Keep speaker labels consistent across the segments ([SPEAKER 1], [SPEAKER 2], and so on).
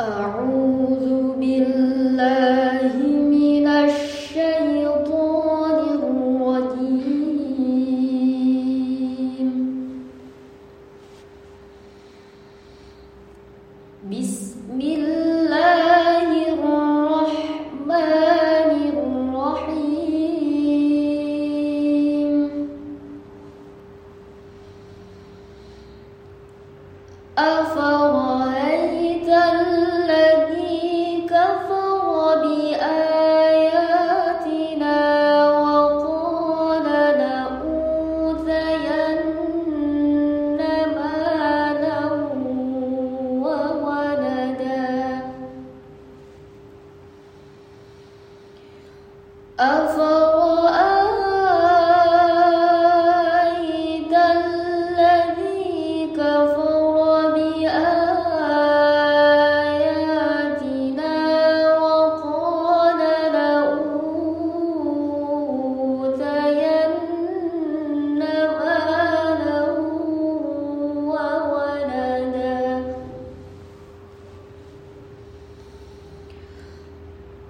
[SPEAKER 1] أعوذ بالله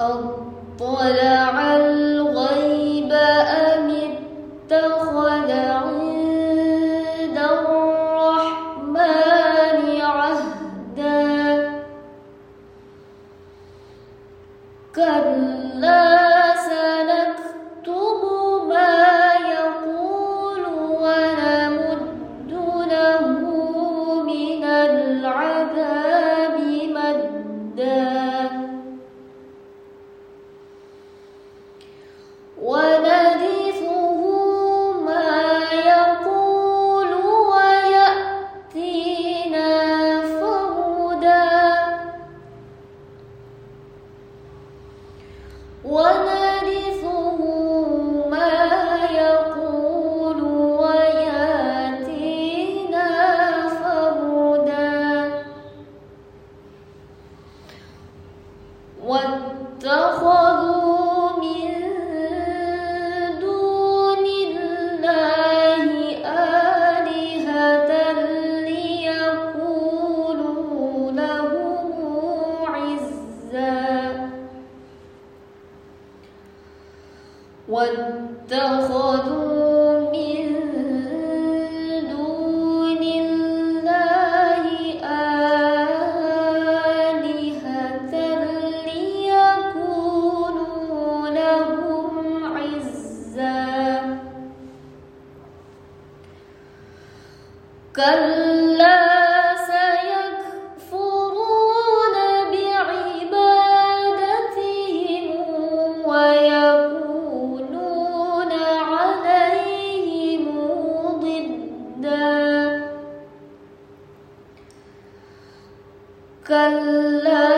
[SPEAKER 1] اطلع الغيب أم اتخذ عند الرحمن عهدا كلا واتخذوا من دون الله آلهة ليكونوا لهم عزا كلا کل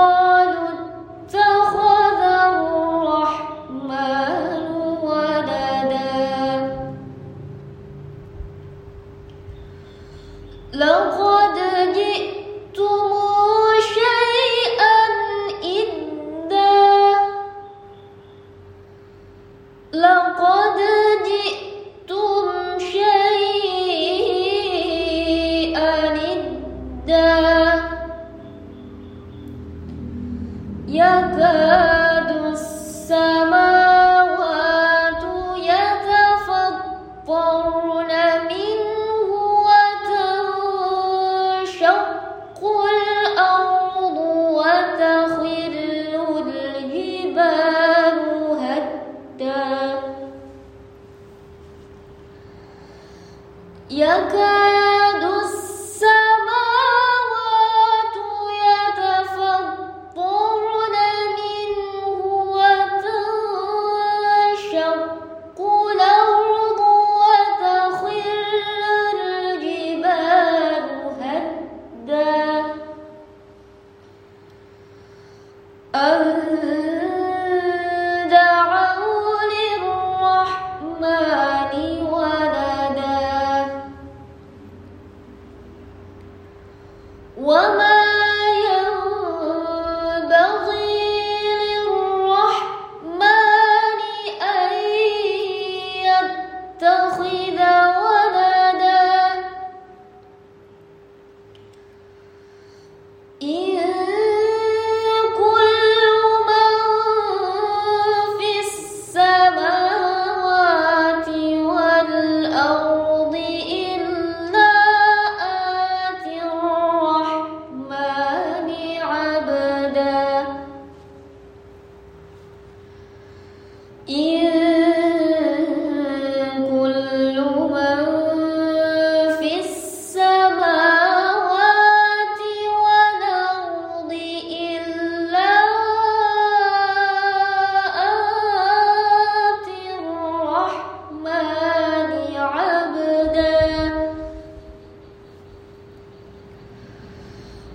[SPEAKER 1] يا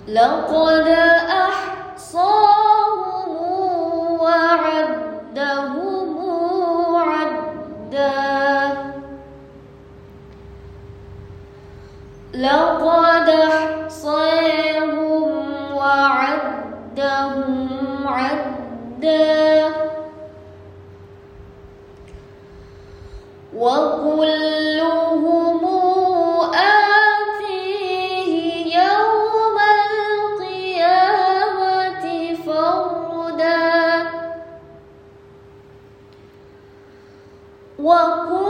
[SPEAKER 1] لقد أحصاهم وعدهم عدا. لقد أحصاهم وعدهم عدا. وَقُلْ